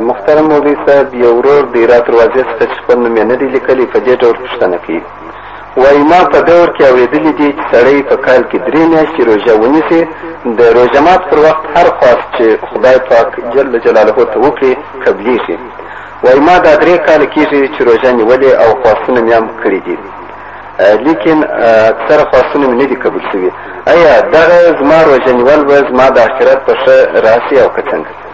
محترم مولوی صاحب یو ورور د هرات دروازې څخه چې خپل نوم یې نه دی لیکلی په دې ډول پوښتنه کوي وایي ما په دور کې اورېدلي دي چې سړی په کال کې درې میاشتې روژه ونیسي د روژه مات پر وخت هر خواست چې خدای پاک جل جلاله ته وکړي قبلیږي وایي ما دا درې کاله کېږي چې روژه نیولې او خواستونه مې هم کړي دي لیکن اکثر خواستونه مې نه دي قبول شوي ایا دغه زما روژه نیول به زما د آخرت په ښه راسي او که څنګه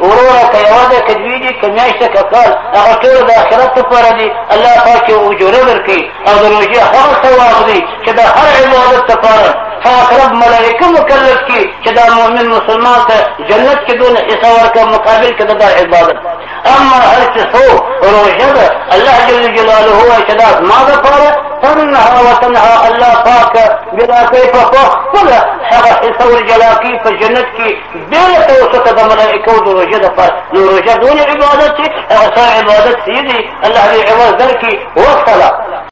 وروره که یوه ده که دوی دي که میاشته که کال هغه ټول د آخرت لپاره دي الله پاک یو اجوره درکوي او د روژې هغه ثواب دی چې د هر عبادت لپاره پاک رب ملائکه مکلف کی چې دا مؤمن مسلمان ته جنت کې دون حصہ ورکړه مقابل کې د عبادت اما هر څه سو روژه ده الله جل جلاله هو چې دا ما ده پاره تنها وتنها الله پاک بلا کیف فوق خپل هغه حصہ ورجلا کی په جنت کې بې له توسطه د ملائکو د روژه لپاره نو روژه دونې عبادت چې هغه عبادت سیدي الله دې عوض درکړي وسله